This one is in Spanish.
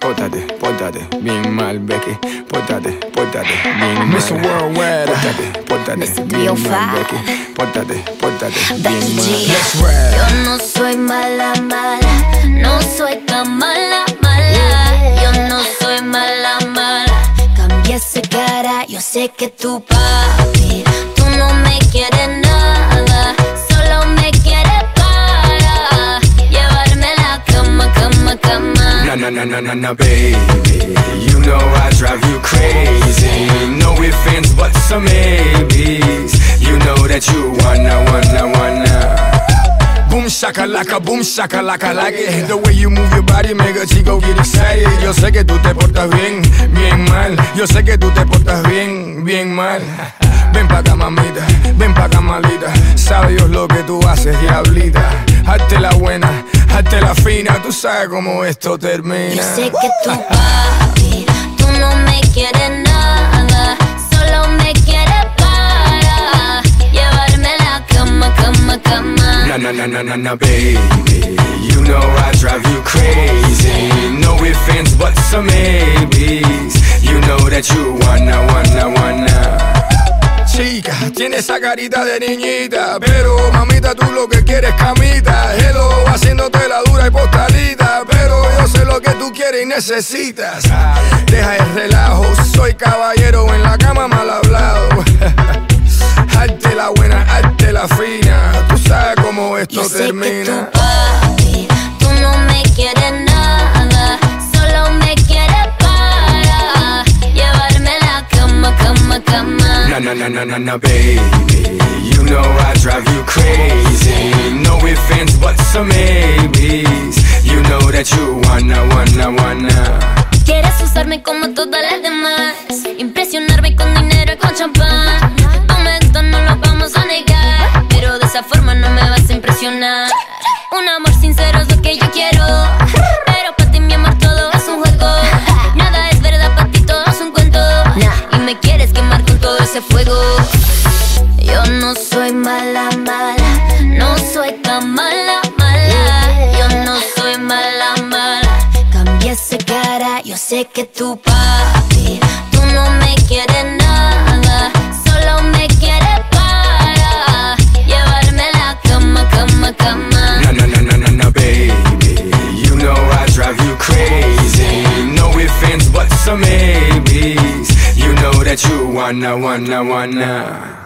Pórtate, pórtate, bien mal, Becky. Pórtate, pórtate, bien mal. Mr. Worldwide. Pórtate, pórtate, bien 305. mal, Becky. Pórtate, pórtate, bien mal. Yo no soy mala, mala, no soy tan mala, mala. Yo no soy mala, mala. Cambia esa cara, yo sé que tu papi, Na na na na na baby. You know I drive you crazy. No ifs, ands, buts, or maybes. You know that you wanna, wanna, wanna. Boom shakalaka, boom shakalaka like it. The way you move your body make a chico get excited. Yo sé que tú te portas bien, bien mal. Yo sé que tú te portas bien, bien mal. Ven pa' acá, mamita, ven pa' acá, malita. Sabe Dios lo que tú haces, diablita. Hazte la buena, hazte la fina. Tú sabes cómo esto termina. Yo sé que tu papi, tú no me quieres nada, solo me quieres para llevarme a la cama, cama, cama. Na na na na na na, baby. You know I drive you crazy. No ifs, ands, buts, or maybes. You know that you wanna, wanna, wanna. Chica, tiene esa carita de niñita, pero mamita tú lo que quieres es camita. Hello, haciéndote la dura y postalita, pero yo sé lo que tú quieres y necesitas. Deja el relajo, soy caballero en la cama mal hablado. Hazte la buena, hazte la fina. Na na na na na baby. You know I drive you crazy. No ifs, ands, buts, maybes. You know that you wanna, wanna, wanna. Quieres usarme como todas las demás, impresionarme con dinero y con champán. Momento no lo vamos a negar, pero de esa forma no me vas a impresionar. Soy mala, mala, no soy tan mala, mala. Yo no soy mala, mala. Cambia esa cara, yo sé que tu papi, tú no me quieres nada, solo me quieres para llevarme a la cama, cama, cama. Na na na na na na, baby. You know I drive you crazy. No ifs, ands, buts, or maybes. You know that you wanna, wanna, wanna.